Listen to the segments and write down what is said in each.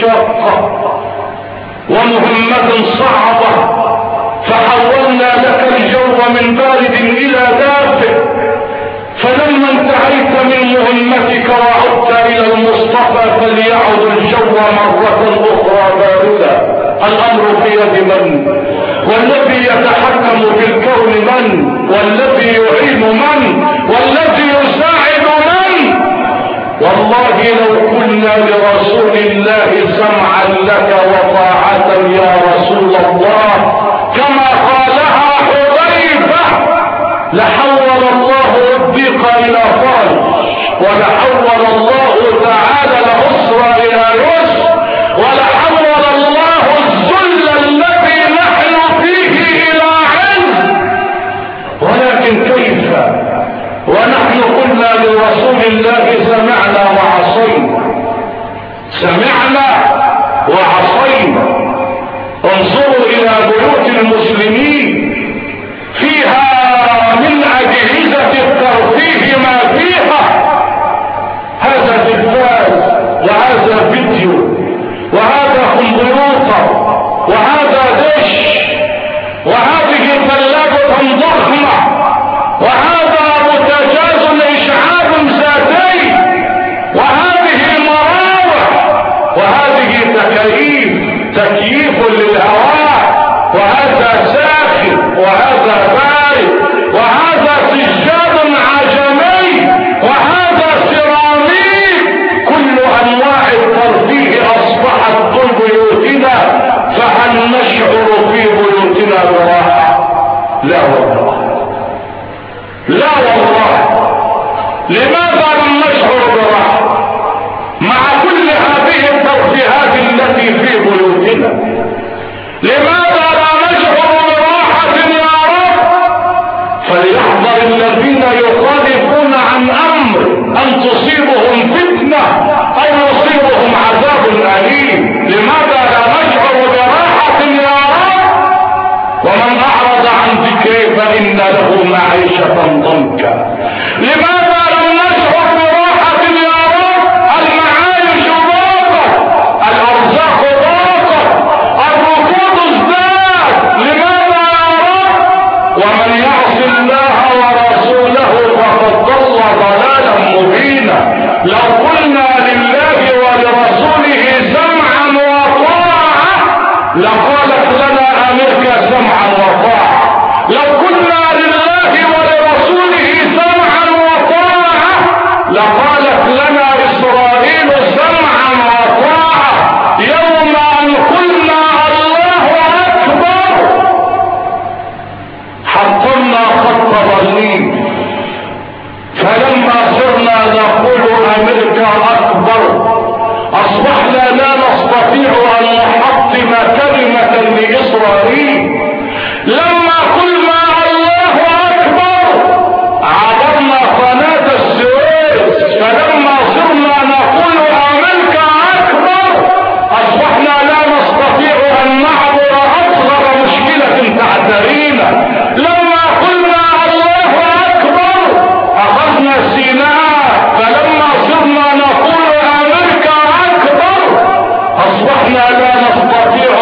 شاقة ومهمة صعبة فحولنا لك الجو من بارد إلى دافئ فلما انتهيت من مهمتك وعدت إلى المصطفى فليعد الجو مرة أخرى باردا الأمر في يد من؟ والذي يتحكم في الكون من؟ والذي يعين من؟ والذي يساعد من؟ والله لو لرسول الله سمعا لك وطاعة يا رسول الله. كما قالها حذيفة لحول الله الضيق إلى فرج ولحول الله تعالى العسر إلى يسر ولحول الله الذل الذي نحن فيه إلى علم. ولكن كيف؟ ونحن قلنا لرسول الله عائشة اليومي بتاعه الاكبر أصبحنا لا نستطيع أن نحطم كلمة لإسرائيل. لما قلنا الله أكبر عبرنا قناة السويس فلما علامة خطافية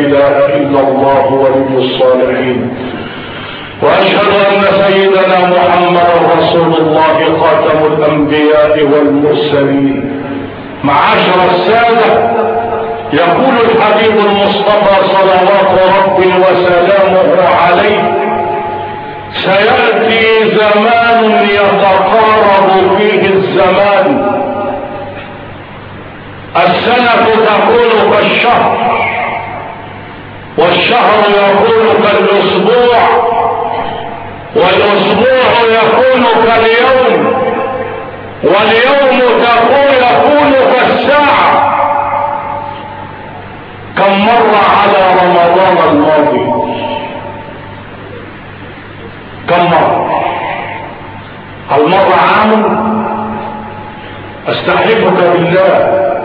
ان لا إله إلا الله ولي الصالحين. وأشهد أن سيدنا محمدا رسول الله خاتم الأنبياء والمرسلين. معاشر السادة يقول الحبيب المصطفى صلوات ربي وسلامه عليه سيأتي زمان يتقارب فيه الزمان. السنة تكون كالشهر والشهر يكون كالأسبوع والأسبوع يكون كاليوم واليوم تكون يكون كالساعة. كم مر على رمضان الماضي؟ كم مر؟ هل مر عام؟ استحلفك بالله.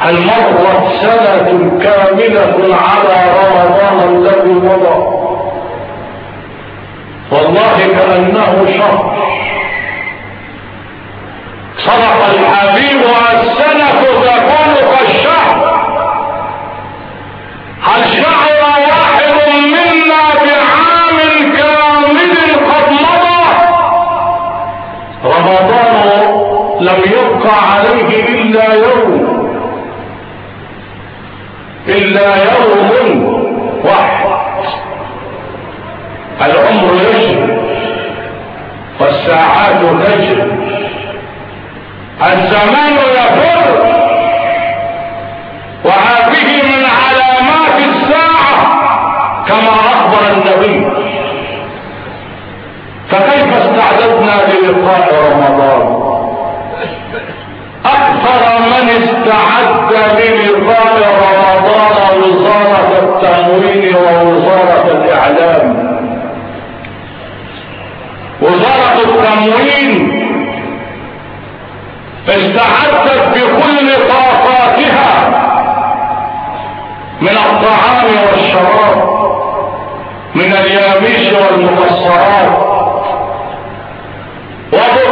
هل مرت سنة كاملة على رمضان الذي مضى. والله كأنه شهر. صدق الحبيب السنة تكون كالشهر هل شعر واحد منا بعام كامل قد مضى؟ رمضان لم يبقى عليه إلا يوم إلا يوم واحد. العمر يجري والساعات تجري. الزمان يفر. وهذه من علامات الساعة كما أخبر النبي. فكيف استعددنا للقاء رمضان؟ أكثر استعد للقاء رمضان وزارة التموين ووزارة الإعلام. وزارة التموين استعدت بكل طاقاتها من الطعام والشراب من اليابيش والمكسرات وبطون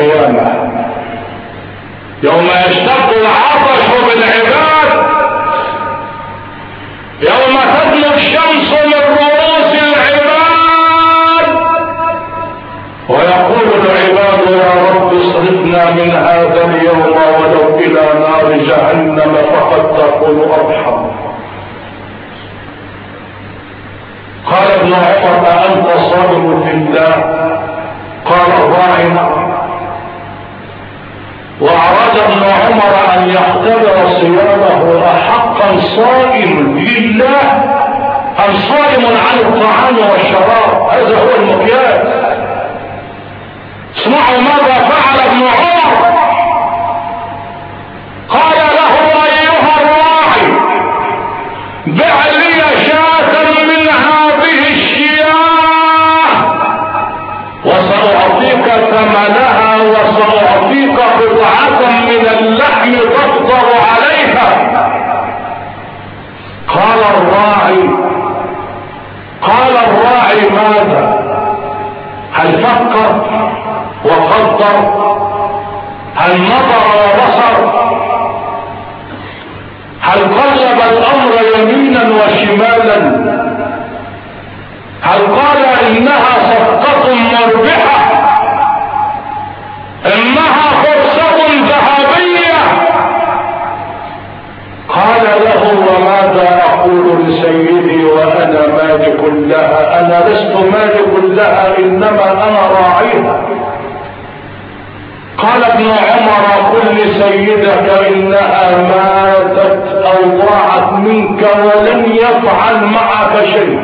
القيامة. يوم يشتق العطش بالعباد يوم تطلع الشمس من رؤوس العباد. ويقول العباد يا رب اصرفنا من هذا اليوم ولو إلى نار جهنم فقد تكون أرحم. قال ابن عمر أأنت صادق في الله. قال الراعي وأراد ابن عمر أن يختبر صيامه أحقا صائم لله أم صائم عن الطعام والشراب؟ هذا هو المقياس. اسمعوا ماذا فعل ابن عمر بصر هل نظر وبصر هل قلب الأمر يمينا وشمالا؟ هل قال إنها صفقة مربحة؟ إنها فرصة ذهبية؟ قال له وماذا أقول لسيدي وأنا مالك لها؟ أنا لست مالك لها إنما أنا راعيها. قال ابن عمر قل لسيدك إنها ماتت أو ضاعت منك ولن يفعل معك شيء.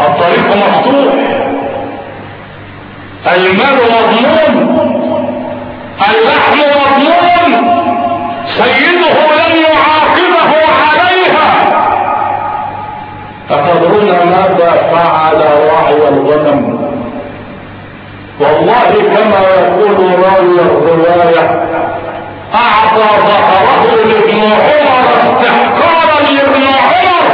الطريق مفتوح. المال مضمون. اللحم مضمون. سيده لن يعاقبه عليها. أتدرون ماذا فعل راعي الغنم؟ والله كما يقول راوي الرواية أعطى ظهره لابن عمر استحقارا لابن عمر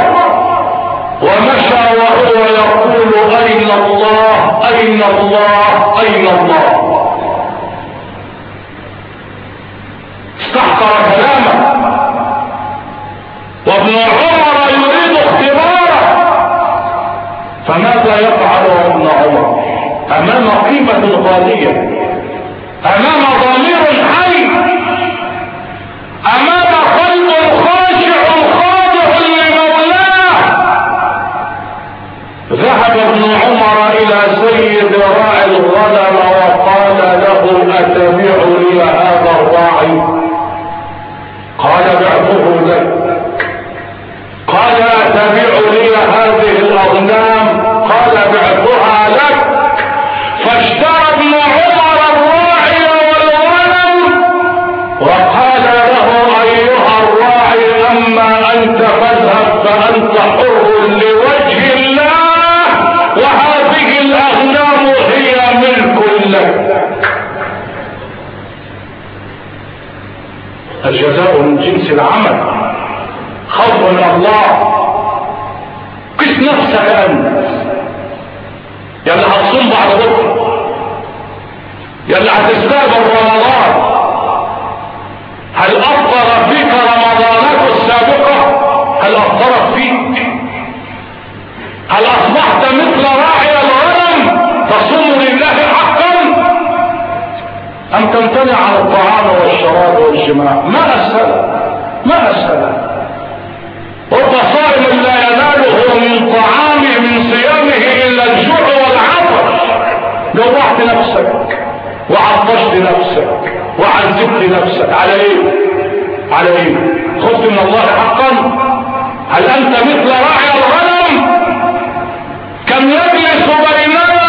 ومشى وهو يقول أين الله أين الله أين الله؟ استحقر كلامه وابن عمر يريد اختباره فماذا يفعل ابن عمر؟ أمام قيمة غالية أمام ضمير حي. أمام قلب خاشع خاضع لمولاه. ذهب ابن عمر إلى سيد راعي الغنم وقال له اتبع لي هذا الراعي؟ قال بعته لك. قال اتبع لي هذه الأغنام؟ قال بعتها فانت حر لوجه الله وهذه الاغنام هي ملك لك. الجزاء من جنس العمل. من الله. قس نفسك أنت. يا اللي هتصوم بعد بكره يا اللي هتستقبل رمضان هل أصبحت مثل راعي الغنم تصوم لله حقا؟ أن تمتنع عن الطعام والشراب والجماع. ما أسهل؟ ما أسهل. رب صائم لا يناله من طعامه من صيامه إلا الجوع والعطش. جوعت نفسك وعطشت نفسك وعذبت نفسك. على إيه على إيه خفت من الله حقا؟ هل أنت مثل راعي الغنم؟ كم يجلس بيننا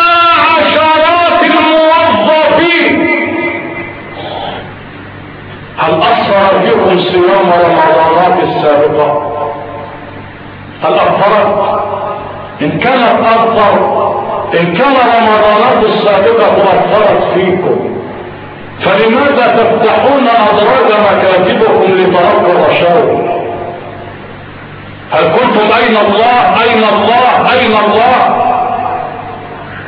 عشرات الموظفين؟ هل أثر بكم صيام رمضانات السابقة؟ هل أثرت إن كانت أثر إن كان رمضانات السابقة أثرت فيكم. فلماذا تفتحون أدراج مكاتبكم لترقوا الرشاوي؟ هل قلتم أين الله؟ أين الله؟ أين الله؟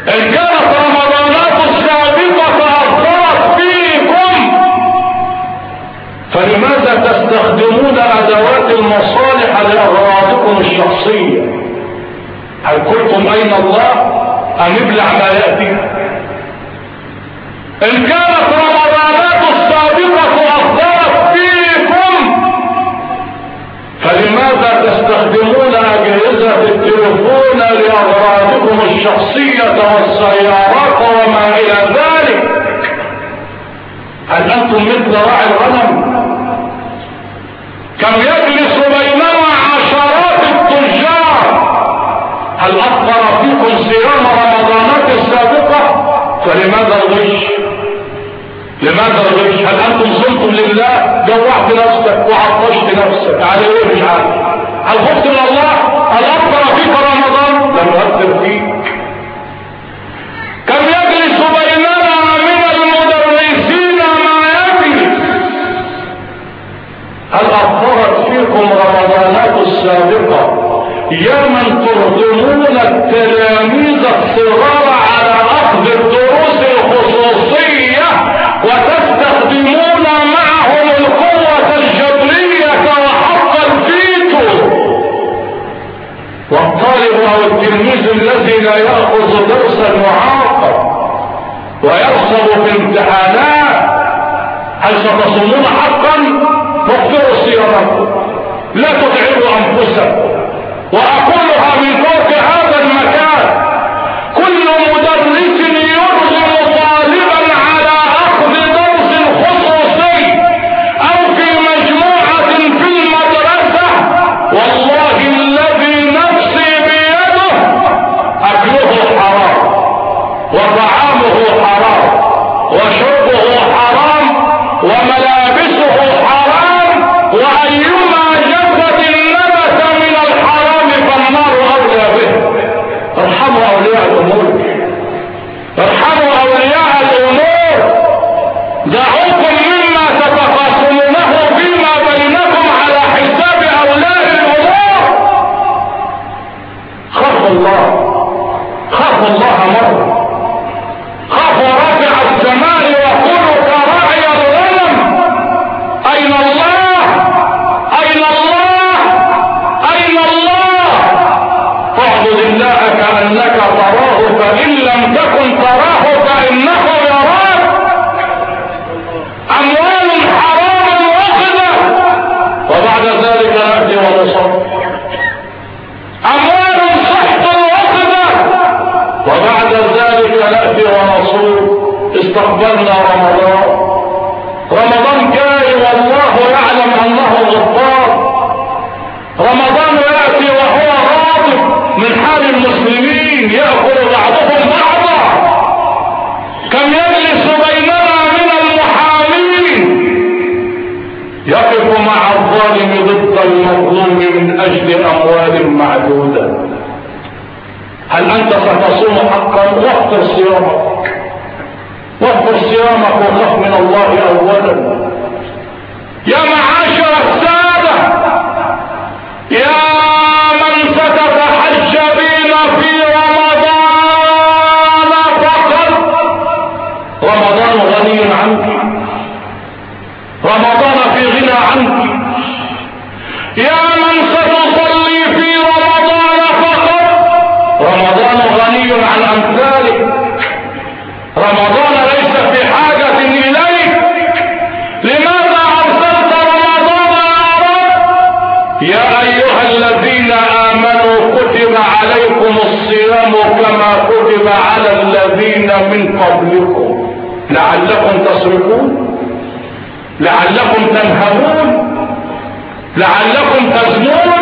إن كانت رمضانات السابقة أثرت فيكم فلماذا تستخدمون أدوات المصالح لأغراضكم الشخصية؟ هل قلتم أين الله؟ ام ابلع ما يأتي. إن كانت رمضانات فلماذا تستخدمون أجهزة التليفون لأغراضكم الشخصية والسيارات وما إلى ذلك؟ هل أنتم مثل راعي الغنم؟ كم يجلس بيننا عشرات التجار؟ هل اثر فيكم صيام رمضانات السابقة؟ فلماذا الغش؟ لماذا الغش هل أنتم صمتم لله؟ جوعت نفسك وعطشت نفسك. على إيه مش عارف. هل خفت من الله؟ هل اثر فيك رمضان؟ لم يؤثر فيك. كم يجلس بيننا من المدرسين ما يجلس؟ هل اثرت فيكم رمضانات السابقة؟ يا من ترغمون التلاميذ الصغار على أخذ الدروس التلميذ الذي لا يأخذ درسا معاقب ويرسب في امتحانات. هل ستصومون حقا؟ واغفروا صيامكم لا تتعبوا أنفسكم. واقولها من فوق هذا المكان. أجل اموال معدودة. هل أنت ستصوم حقا؟ واختر صيامك. واذكر صيامك وخف من الله اولا. امثالك رمضان ليس في حاجة إليك. لماذا أرسلت رمضان يا رب يا أيها الذين آمنوا كتب عليكم الصيام كما كتب على الذين من قبلكم. لعلكم تصرفون؟ لعلكم تنهبون لعلكم تزنون؟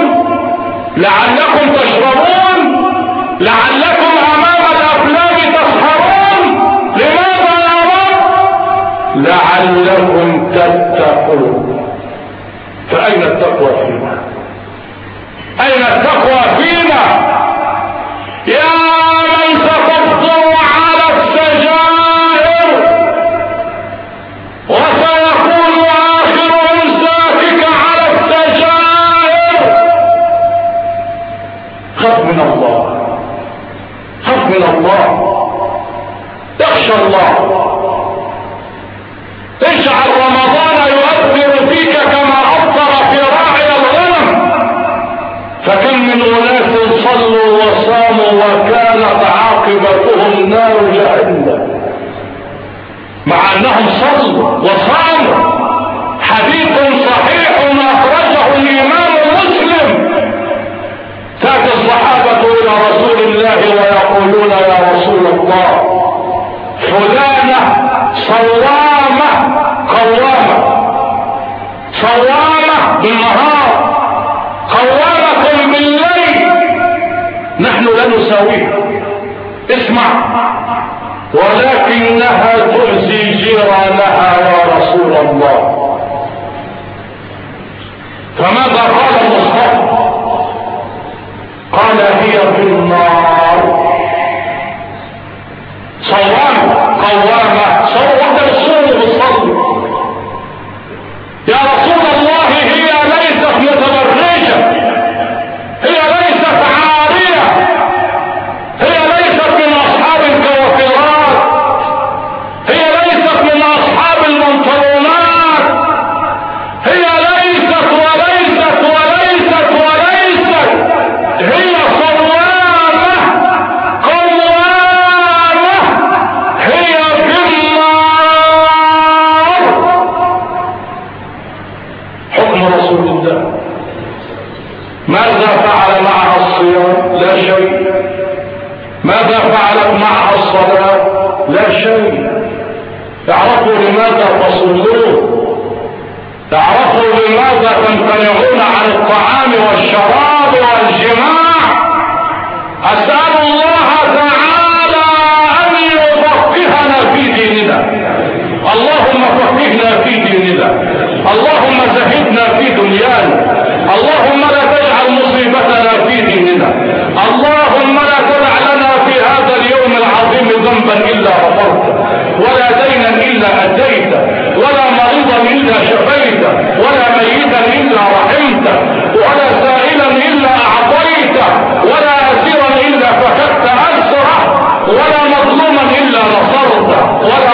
لعلكم تشربون؟ لعلكم رب لعلكم تتقون. فأين التقوى فينا؟ أين التقوى فينا؟ يا من ستفطر على السجائر وسيكون آخر إمساكك على السجائر. خف من الله خف من الله. تخشى الله. مع أنهم صلوا وصاموا. حديث صحيح أخرجه الإمام مسلم. تأتي الصحابة إلى رسول الله ويقولون يا رسول الله فلانة صوامة قوامة. صوامة بالنهار قوامة بالليل. نحن لا نساويها. اسمع. ولكنها تؤذي جيرانها يا رسول الله. فماذا قال المصطفى؟ قال هي في النار. صوامة قوامة إلا شفيته ولا ميتا إلا رحمته ولا سائلا إلا أعطيته ولا أسيرا إلا فكدت أسره ولا مظلوما إلا نصرته ولا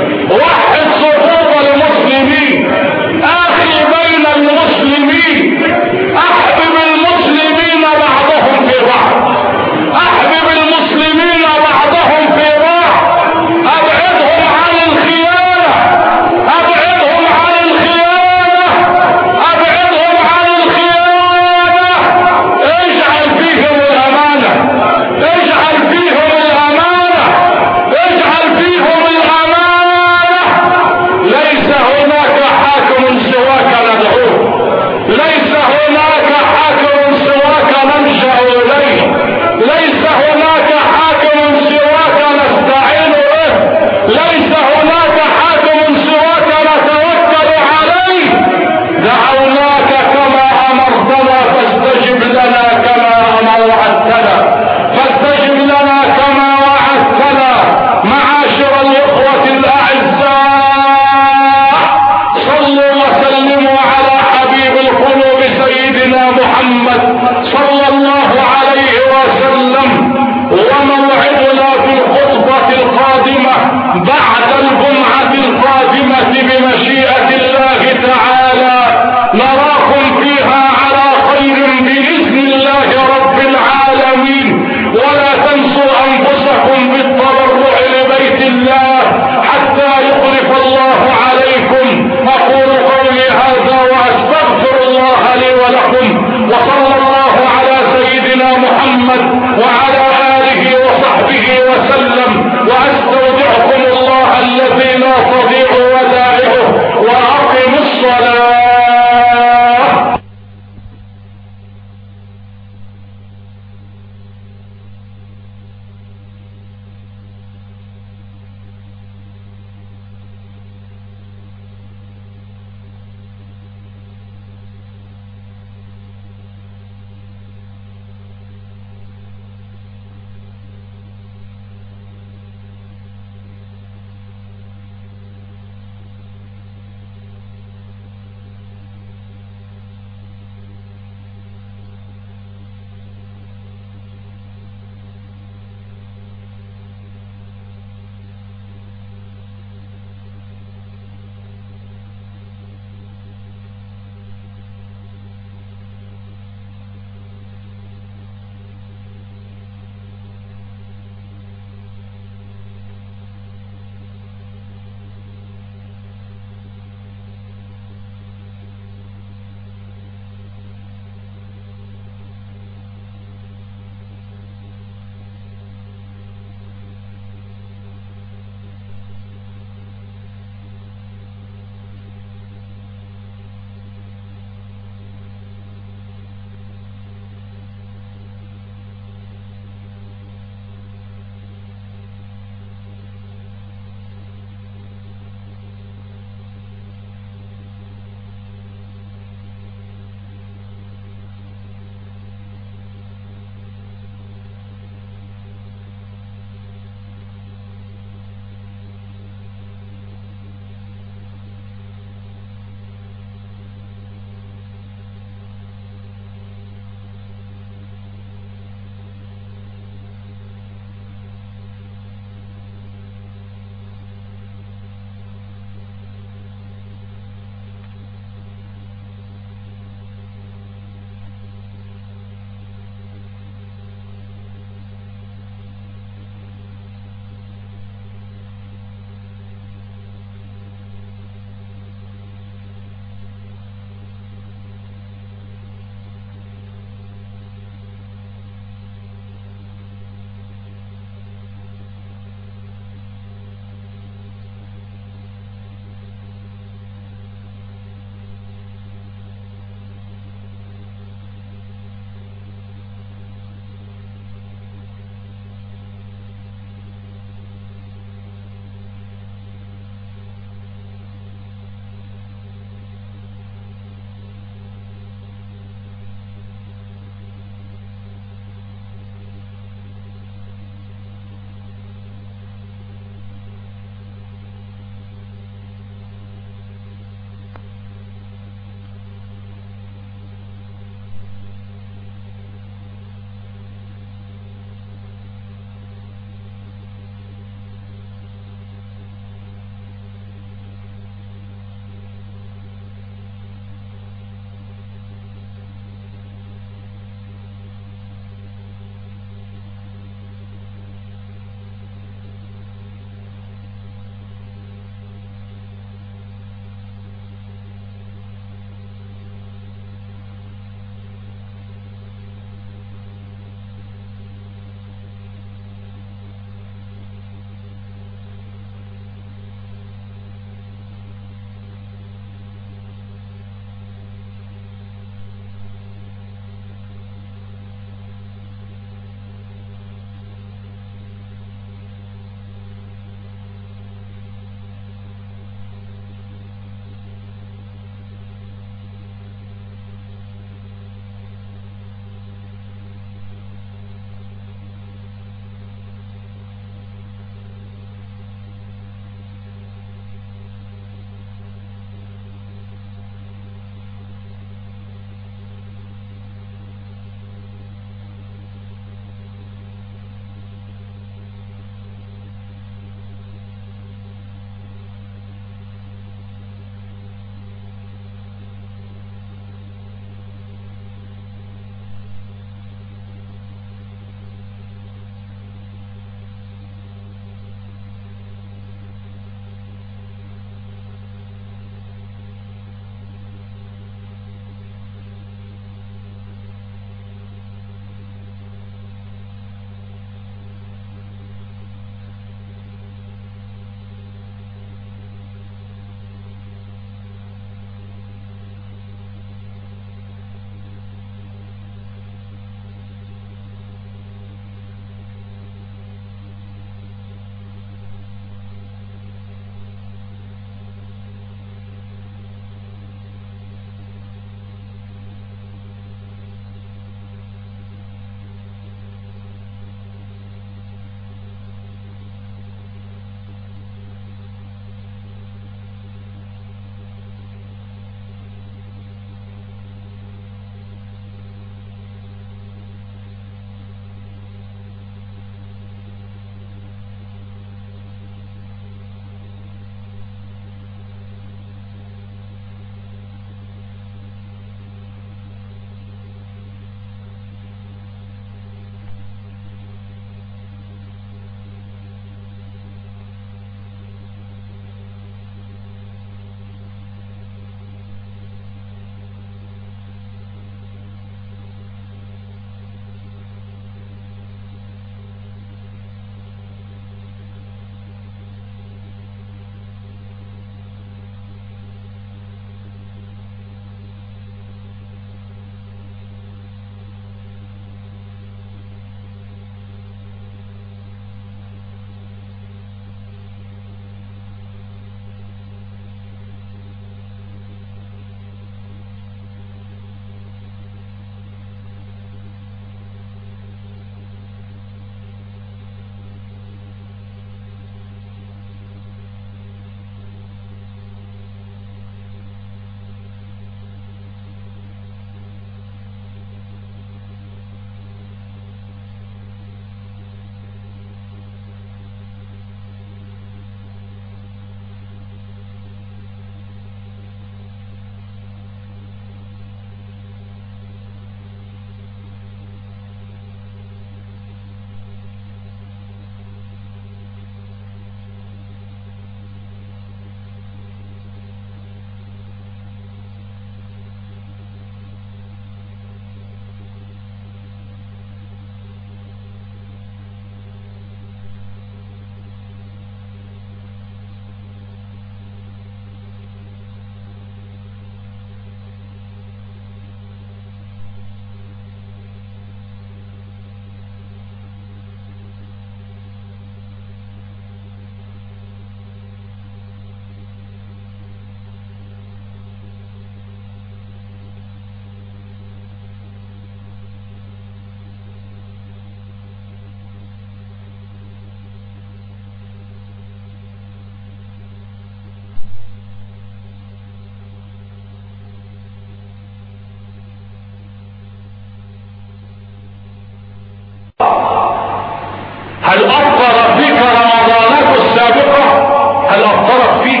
هل أفطر فيك رمضانات السابقة؟ هل أفطرت فيك؟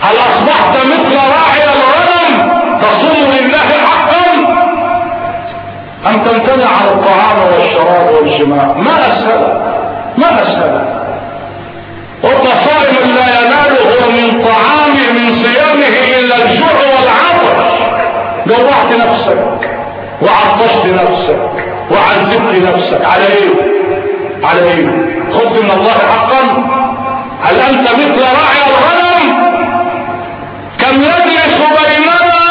هل أصبحت مثل راعي الغنم تصوم لله حقا؟ أم تمتنع عن الطعام والشراب والجماع؟ ما أسهل ما أسهل. رب صائم لا يناله من طعام من صيامه إلا الجوع والعطش. جوعت نفسك وعطشت نفسك. وعذبت نفسك على إيه على إيه خذت من الله حقا. هل أنت مثل راعي الغنم؟ كم يجلس بيننا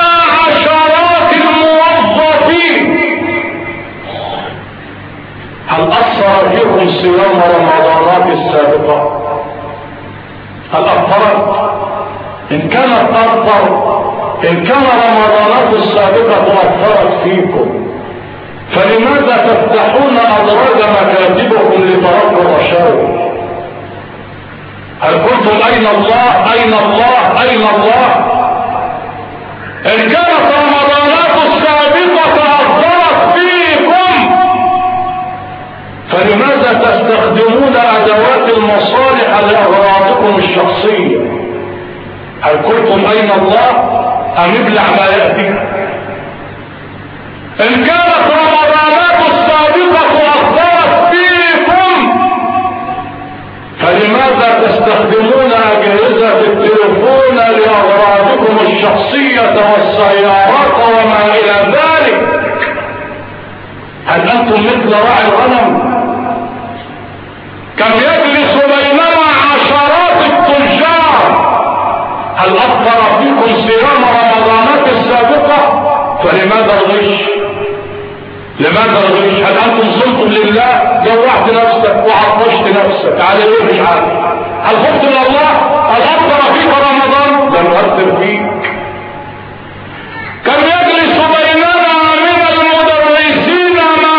عشرات الموظفين؟ هل اثر فيكم صيام رمضانات السابقة؟ هل اثرت إن كانت تاثر إن كان رمضانات السابقة اثرت فيكم. فلماذا تفتحون أدراج مكاتبكم لترك الرشاوي؟ هل قلتم أين الله؟ أين الله؟ أين الله؟ إن كانت رمضانات السابقة أثرت فيكم. فلماذا تستخدمون أدوات المصالح لأغراضكم الشخصية؟ هل قلتم أين الله؟ أم ابلع ما يأتي. إن كانت لأغراضكم الشخصية والسيارات وما إلى ذلك. هل أنتم مثل راعي الغنم؟ كم يجلس بيننا عشرات التجار. هل أثر فيكم صيام رمضانات السابقة؟ فلماذا الغش؟ لماذا الغش؟ هل أنتم صمتم لله؟ جوعت نفسك وعطشت نفسك. على إيه مش عارف هل خفت من الله فيك رمضان؟ لم يؤثر فيك. كم يجلس بيننا من المدرسين ما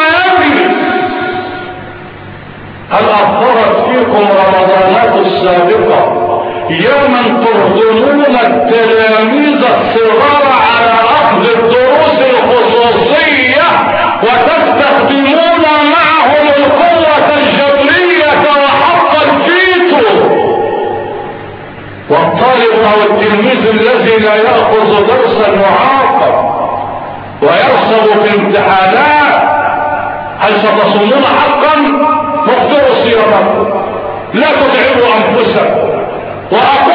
هل أثرت فيكم رمضانات السابقة؟ يوما ترضمون التلاميذ الصغار على والطالب أو التلميذ الذي لا يأخذ درسا يعاقب ويرسب في امتحانات هل ستصومون حقا؟ مقدور صيامكم لا تتعبوا أنفسكم. وأقولها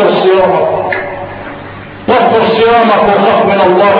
وفر صيامك وفر صيامك وخف من الله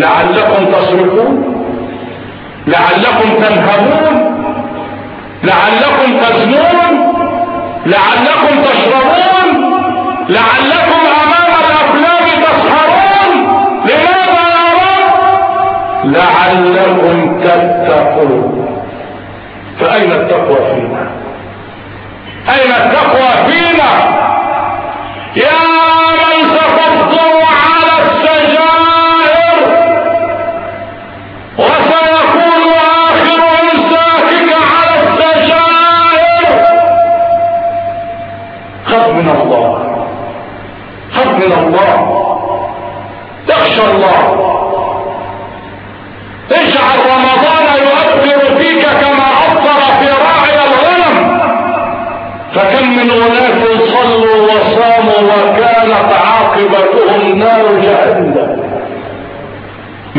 لعلكم تصرفون لعلكم تنهبون لعلكم تزنون لعلكم تشربون لعلكم أمام الأفلام تسهرون. لماذا يا رب؟ لعلكم تتقون. فأين التقوى فينا؟ أين التقوى فينا؟ يا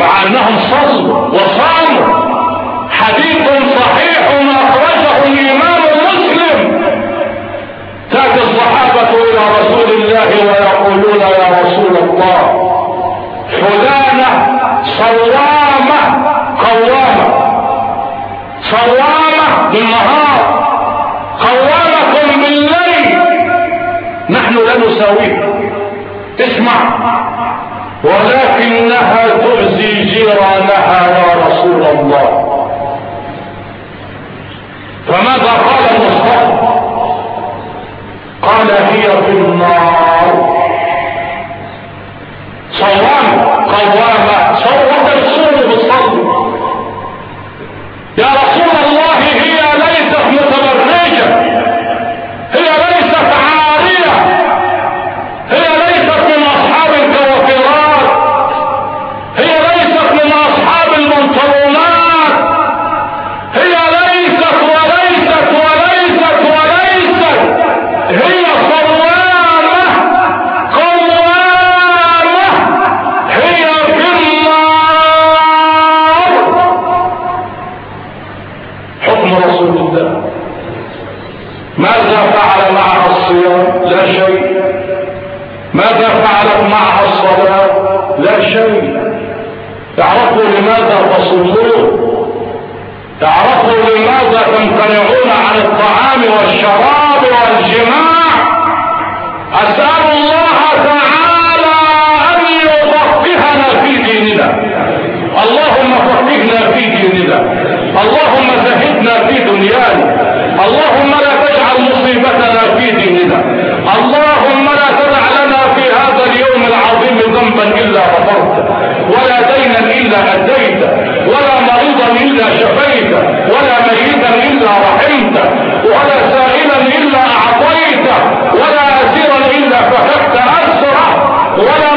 مع أنهم صلوا وصاموا. حديث صحيح أخرجه الإمام مسلم. تأتي الصحابة إلى رسول الله ويقولون يا رسول الله فلانة صوامة قوامة. صوامة بالنهار قوامة بالليل. نحن لا نساويها. اسمع. ولكنها تؤذي جيرانها يا رسول الله. فماذا قال المصطفى قال هي في النار. صوامة قوامة اللهم لا تدع لنا في هذا اليوم العظيم ذنبا إلا غفرته ولا دينا إلا أديته ولا مريضا إلا شفيته ولا ميتا إلا رحمته ولا سائلا إلا أعطيته ولا أسيرا إلا فككت اسره ولا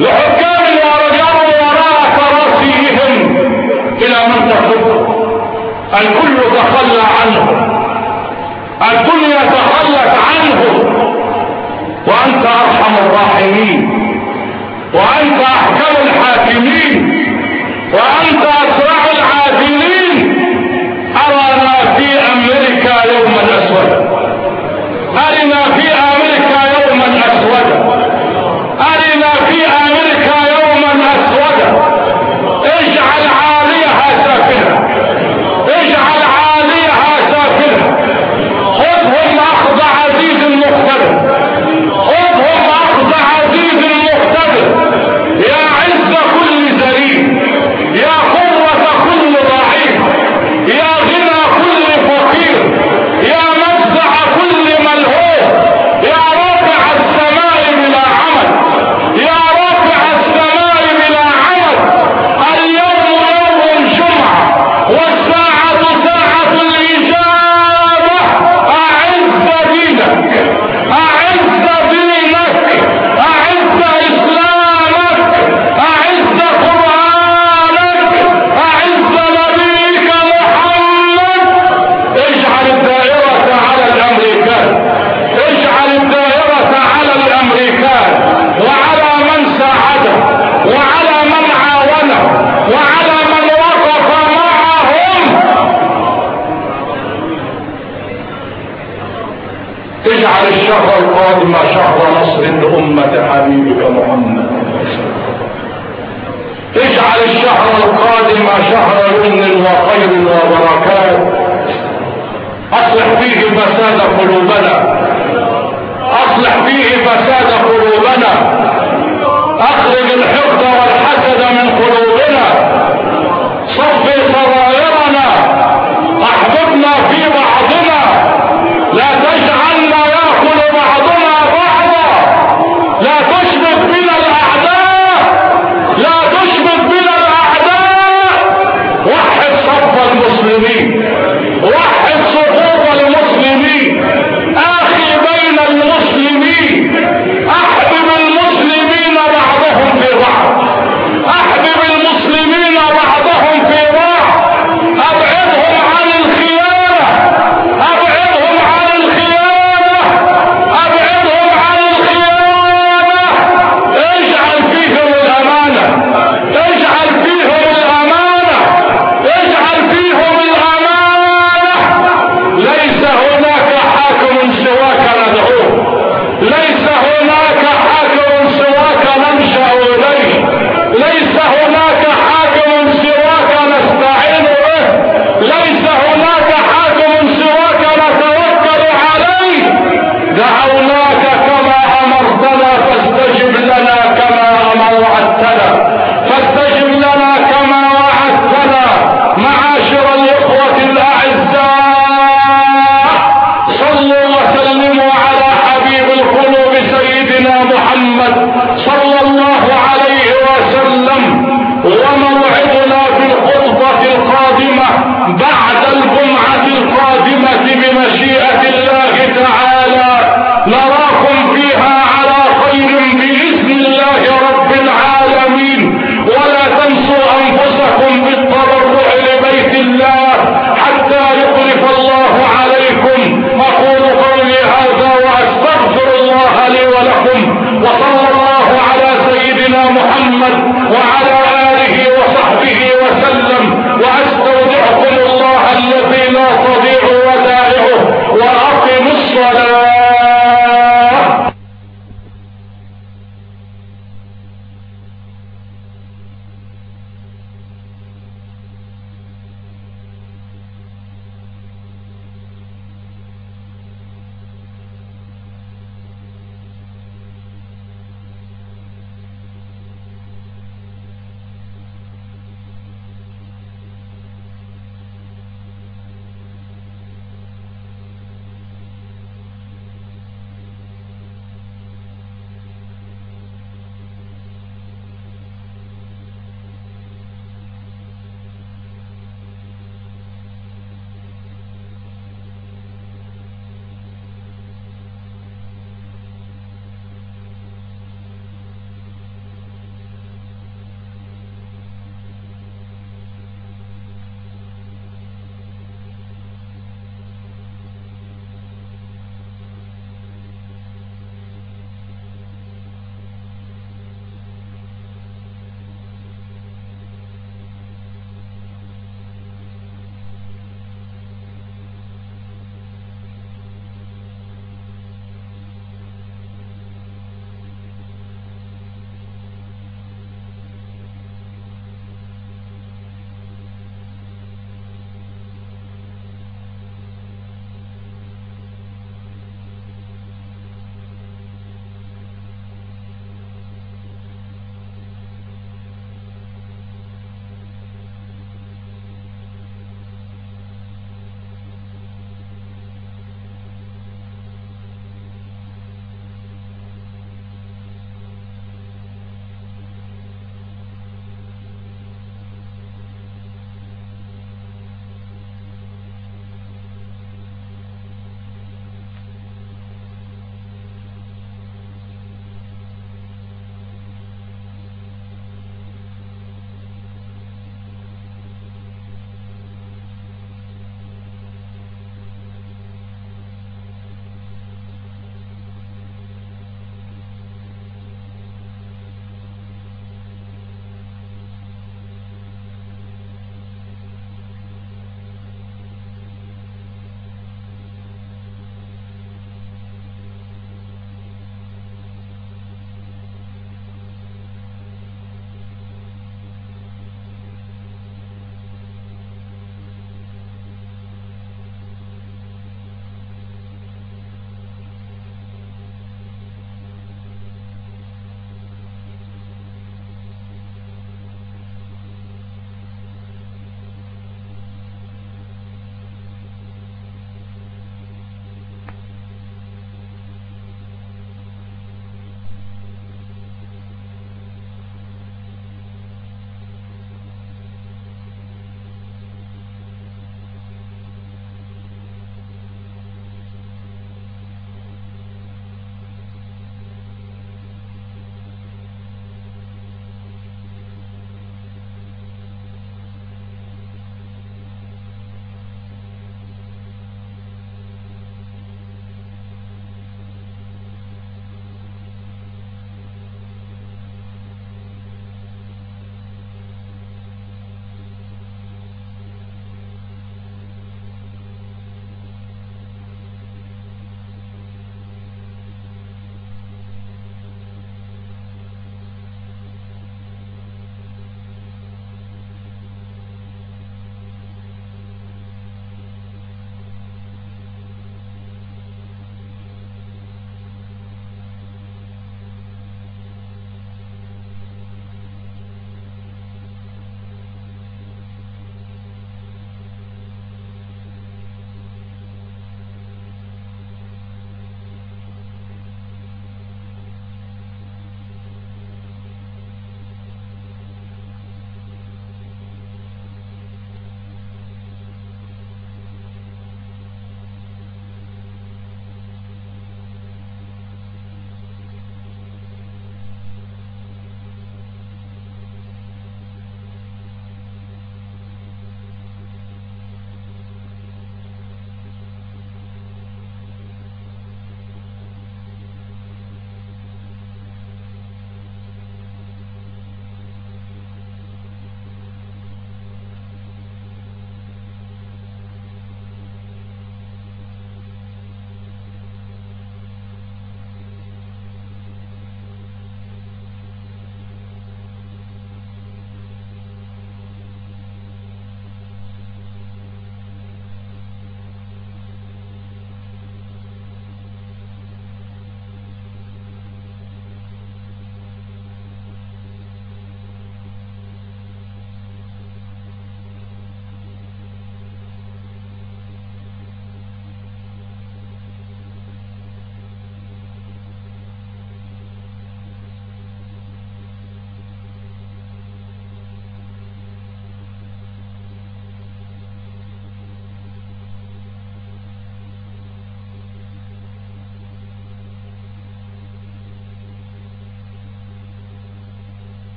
لحكام ورجعوا وراء كراسيهم إلى من منطقه الكل تخلى عنه. الكل تخلت عنه. وأنت أرحم الراحمين. وأنت أحكم الحاكمين. وأنت أسرع العادلين Yeah.